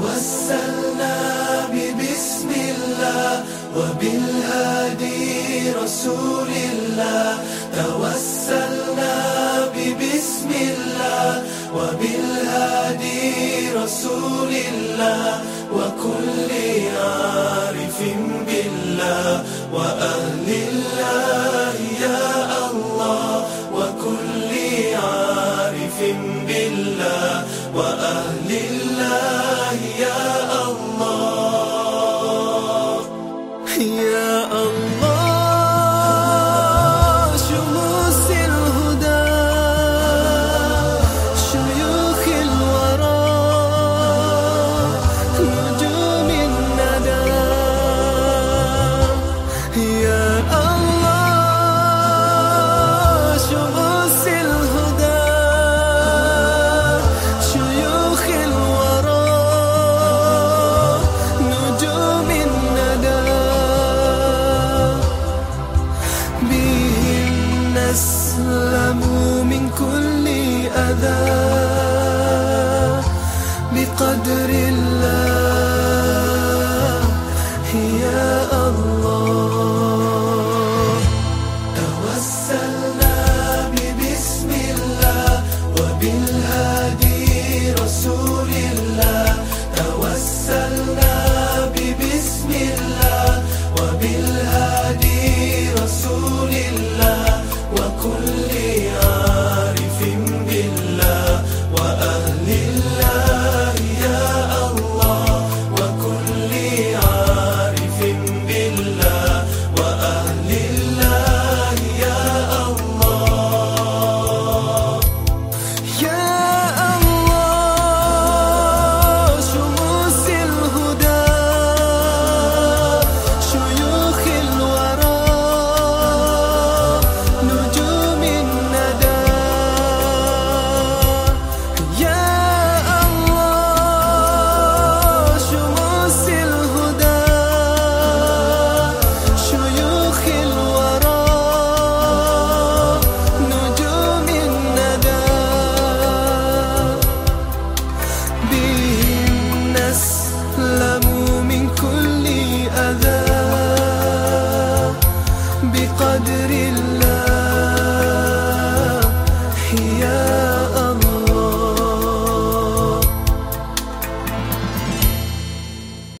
توسلنا ببسم الله وبالهادي رسول الله. توسلنا ببسم الله وبالهادي رسول الله. وكل عارف بالله وأهل الله يا الله. وكل عارف بالله وأهل الله بهم نسلم من كل أذى. كل يوم. بقدر الله.